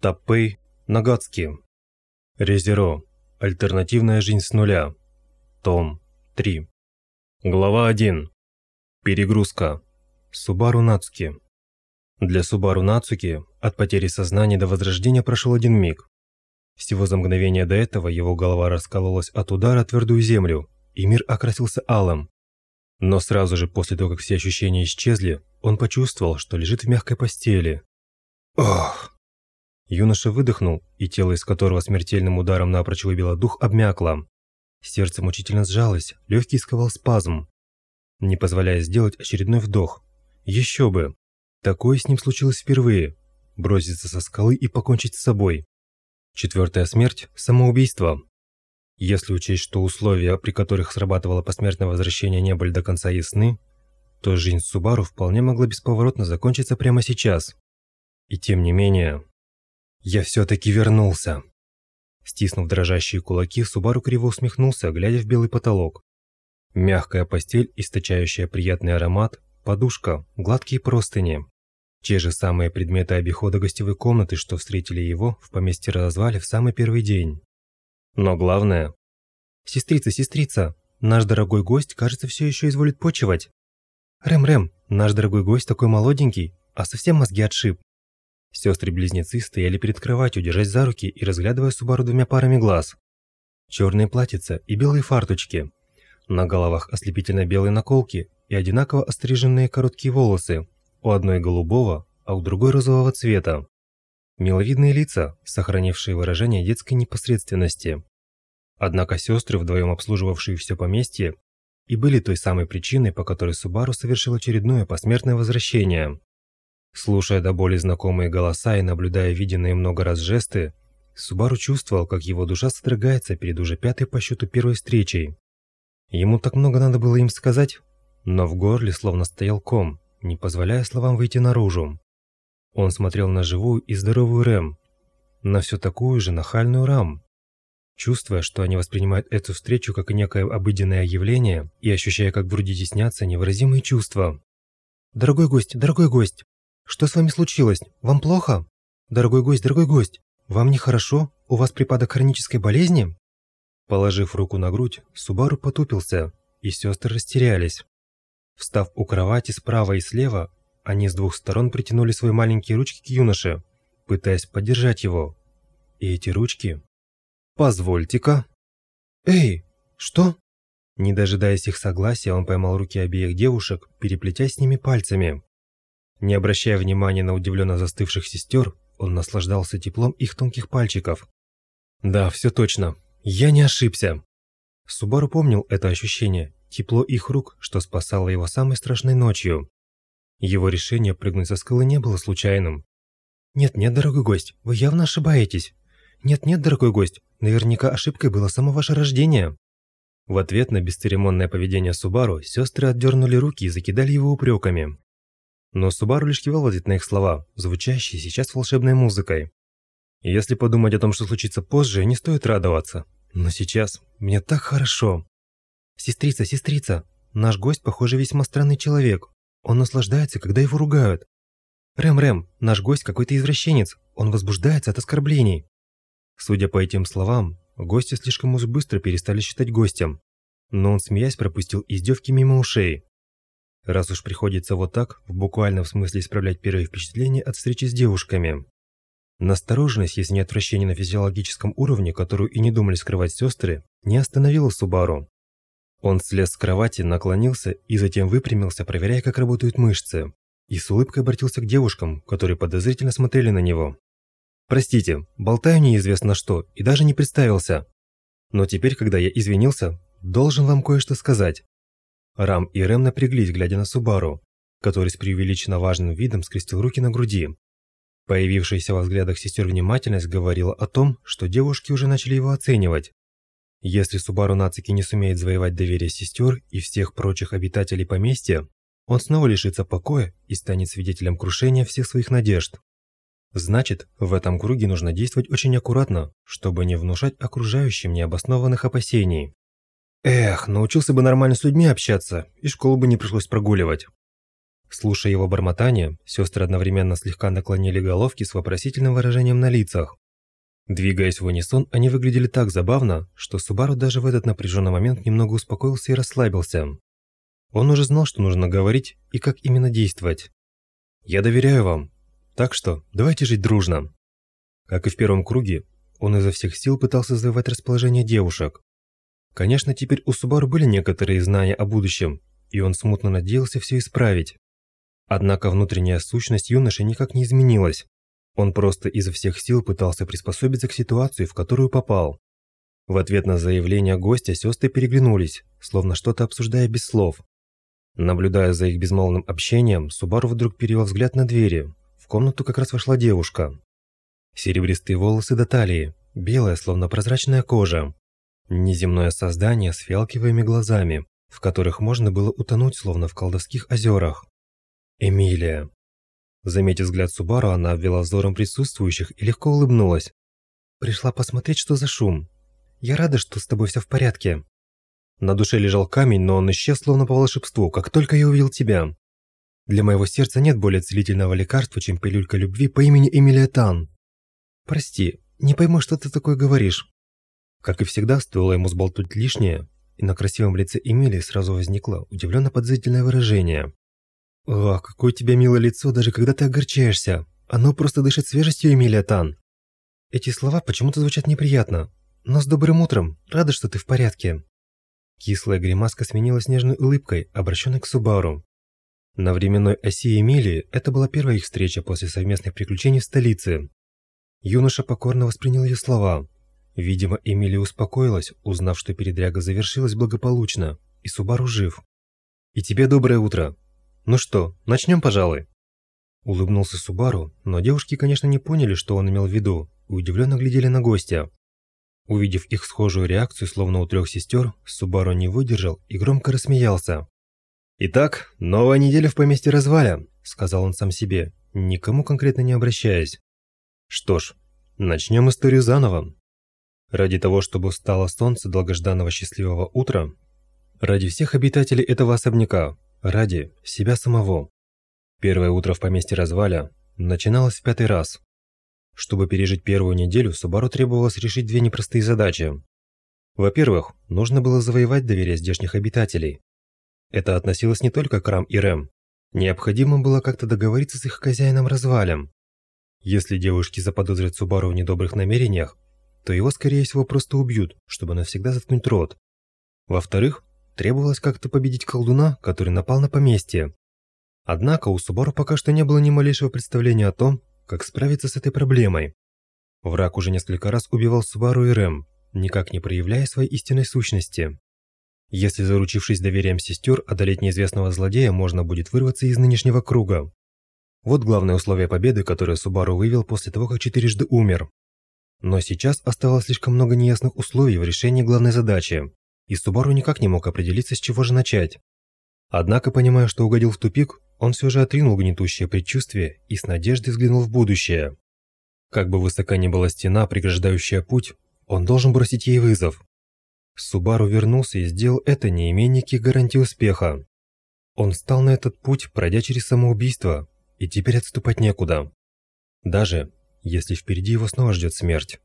Таппей Нагацки. Резеро. Альтернативная жизнь с нуля. Том 3. Глава 1. Перегрузка. Субару Нацуки. Для Субару Нацуки от потери сознания до возрождения прошел один миг. Всего за мгновение до этого его голова раскололась от удара о твердую землю, и мир окрасился алым. Но сразу же после того, как все ощущения исчезли, он почувствовал, что лежит в мягкой постели. Ох! Юноша выдохнул, и тело, из которого смертельным ударом напрочь выбило дух, обмякло. Сердце мучительно сжалось, легкий сковал спазм, не позволяя сделать очередной вдох. Еще бы! Такое с ним случилось впервые. Броситься со скалы и покончить с собой. Четвертая смерть – самоубийство. Если учесть, что условия, при которых срабатывало посмертное возвращение, не были до конца ясны, то жизнь Субару вполне могла бесповоротно закончиться прямо сейчас. И тем не менее... Я все-таки вернулся. Стиснув дрожащие кулаки, Субару криво усмехнулся, глядя в белый потолок. Мягкая постель, источающая приятный аромат, подушка, гладкие простыни. Те же самые предметы обихода гостевой комнаты, что встретили его в поместье развали в самый первый день. Но главное... «Сестрица, сестрица, наш дорогой гость, кажется, все еще изволит почивать. Рэм-рэм, наш дорогой гость такой молоденький, а совсем мозги отшиб». Сестры-близнецы стояли перед кроватью, держась за руки и разглядывая Субару двумя парами глаз. Черные платьица и белые фарточки. На головах ослепительно белые наколки и одинаково остриженные короткие волосы, у одной голубого, а у другой розового цвета. Миловидные лица, сохранившие выражение детской непосредственности. Однако сестры, вдвоем обслуживавшие все поместье, и были той самой причиной, по которой Субару совершил очередное посмертное возвращение. Слушая до боли знакомые голоса и наблюдая виденные много раз жесты, Субару чувствовал, как его душа содрогается перед уже пятой по счету первой встречей. Ему так много надо было им сказать, но в горле словно стоял ком, не позволяя словам выйти наружу. Он смотрел на живую и здоровую Рэм, на все такую же нахальную Рам. Чувствуя, что они воспринимают эту встречу как некое обыденное явление и ощущая, как в груди теснятся невыразимые чувства. «Дорогой гость, дорогой гость, что с вами случилось? Вам плохо? Дорогой гость, дорогой гость, вам нехорошо? У вас припадок хронической болезни?» Положив руку на грудь, Субару потупился, и сестры растерялись. Встав у кровати справа и слева, они с двух сторон притянули свои маленькие ручки к юноше, пытаясь поддержать его. И эти ручки... «Позвольте-ка!» «Эй, что?» Не дожидаясь их согласия, он поймал руки обеих девушек, переплетя с ними пальцами. Не обращая внимания на удивленно застывших сестер, он наслаждался теплом их тонких пальчиков. «Да, все точно. Я не ошибся!» Субару помнил это ощущение тепло их рук, что спасало его самой страшной ночью. Его решение прыгнуть со скалы не было случайным. «Нет-нет, дорогой гость, вы явно ошибаетесь. Нет-нет, дорогой гость, наверняка ошибкой было само ваше рождение». В ответ на бесцеремонное поведение Субару сестры отдернули руки и закидали его упреками. Но Субару лишь кивал в ответ на их слова, звучащие сейчас волшебной музыкой. Если подумать о том, что случится позже, не стоит радоваться. Но сейчас мне так хорошо. «Сестрица, сестрица, наш гость, похоже, весьма странный человек. Он наслаждается, когда его ругают. Рэм-Рэм, наш гость какой-то извращенец, он возбуждается от оскорблений». Судя по этим словам, гости слишком уж быстро перестали считать гостем. Но он, смеясь, пропустил издевки мимо ушей. Раз уж приходится вот так, в буквальном смысле исправлять первые впечатления от встречи с девушками. Настороженность, если не отвращение на физиологическом уровне, которую и не думали скрывать сестры, не остановила Субару. Он слез с кровати, наклонился и затем выпрямился, проверяя, как работают мышцы. И с улыбкой обратился к девушкам, которые подозрительно смотрели на него. «Простите, болтаю неизвестно что и даже не представился. Но теперь, когда я извинился, должен вам кое-что сказать». Рам и Рэм напряглись, глядя на Субару, который с преувеличенно важным видом скрестил руки на груди. Появившаяся во взглядах сестер внимательность говорила о том, что девушки уже начали его оценивать. Если Субару Нацики не сумеет завоевать доверие сестер и всех прочих обитателей поместья, он снова лишится покоя и станет свидетелем крушения всех своих надежд. Значит, в этом круге нужно действовать очень аккуратно, чтобы не внушать окружающим необоснованных опасений. Эх, научился бы нормально с людьми общаться, и школу бы не пришлось прогуливать. Слушая его бормотание, сестры одновременно слегка наклонили головки с вопросительным выражением на лицах. Двигаясь в унисон, они выглядели так забавно, что Субару даже в этот напряженный момент немного успокоился и расслабился. Он уже знал, что нужно говорить и как именно действовать. «Я доверяю вам, так что давайте жить дружно». Как и в первом круге, он изо всех сил пытался завоевать расположение девушек. Конечно, теперь у Субару были некоторые знания о будущем, и он смутно надеялся все исправить. Однако внутренняя сущность юноши никак не изменилась. Он просто изо всех сил пытался приспособиться к ситуации, в которую попал. В ответ на заявление гостя сестры переглянулись, словно что-то обсуждая без слов. Наблюдая за их безмолвным общением, Субару вдруг перевел взгляд на двери. В комнату как раз вошла девушка. Серебристые волосы до талии, белая, словно прозрачная кожа. Неземное создание с фиалковыми глазами, в которых можно было утонуть, словно в колдовских озерах. Эмилия. Заметив взгляд Субару, она обвела взором присутствующих и легко улыбнулась. «Пришла посмотреть, что за шум. Я рада, что с тобой все в порядке». На душе лежал камень, но он исчез словно по волшебству, как только я увидел тебя. Для моего сердца нет более целительного лекарства, чем пилюлька любви по имени Эмилия Тан. Прости, не пойму, что ты такое говоришь. Как и всегда, стоило ему сболтуть лишнее, и на красивом лице Эмилии сразу возникло удивленно подозрительное выражение. «О, какое у тебя милое лицо, даже когда ты огорчаешься. Оно просто дышит свежестью, Эмилия Тан». Эти слова почему-то звучат неприятно. Но с добрым утром, рада, что ты в порядке. Кислая гримаска сменилась нежной улыбкой, обращенной к Субару. На временной оси Эмилии это была первая их встреча после совместных приключений в столице. Юноша покорно воспринял ее слова. Видимо, Эмилия успокоилась, узнав, что передряга завершилась благополучно, и Субару жив. «И тебе доброе утро. Ну что, начнем, пожалуй?» Улыбнулся Субару, но девушки, конечно, не поняли, что он имел в виду, и удивленно глядели на гостя. Увидев их схожую реакцию, словно у трех сестер, Субару не выдержал и громко рассмеялся. «Итак, новая неделя в поместье Разваля», – сказал он сам себе, никому конкретно не обращаясь. «Что ж, начнем историю заново. Ради того, чтобы встало солнце долгожданного счастливого утра, ради всех обитателей этого особняка, Ради себя самого. Первое утро в поместье Разваля начиналось в пятый раз. Чтобы пережить первую неделю, Субару требовалось решить две непростые задачи. Во-первых, нужно было завоевать доверие здешних обитателей. Это относилось не только к Рам и Рэм. Необходимо было как-то договориться с их хозяином Развалем. Если девушки заподозрят Субару в недобрых намерениях, то его, скорее всего, просто убьют, чтобы навсегда заткнуть рот. Во-вторых, Требовалось как-то победить колдуна, который напал на поместье. Однако у Субару пока что не было ни малейшего представления о том, как справиться с этой проблемой. Враг уже несколько раз убивал Субару и Рэм, никак не проявляя своей истинной сущности. Если заручившись доверием сестер, одолеть неизвестного злодея можно будет вырваться из нынешнего круга. Вот главное условие победы, которое Субару вывел после того, как четырежды умер. Но сейчас оставалось слишком много неясных условий в решении главной задачи и Субару никак не мог определиться, с чего же начать. Однако, понимая, что угодил в тупик, он все же отринул гнетущее предчувствие и с надеждой взглянул в будущее. Как бы высока ни была стена, преграждающая путь, он должен бросить ей вызов. Субару вернулся и сделал это, не имея никаких гарантий успеха. Он встал на этот путь, пройдя через самоубийство, и теперь отступать некуда. Даже если впереди его снова ждет смерть.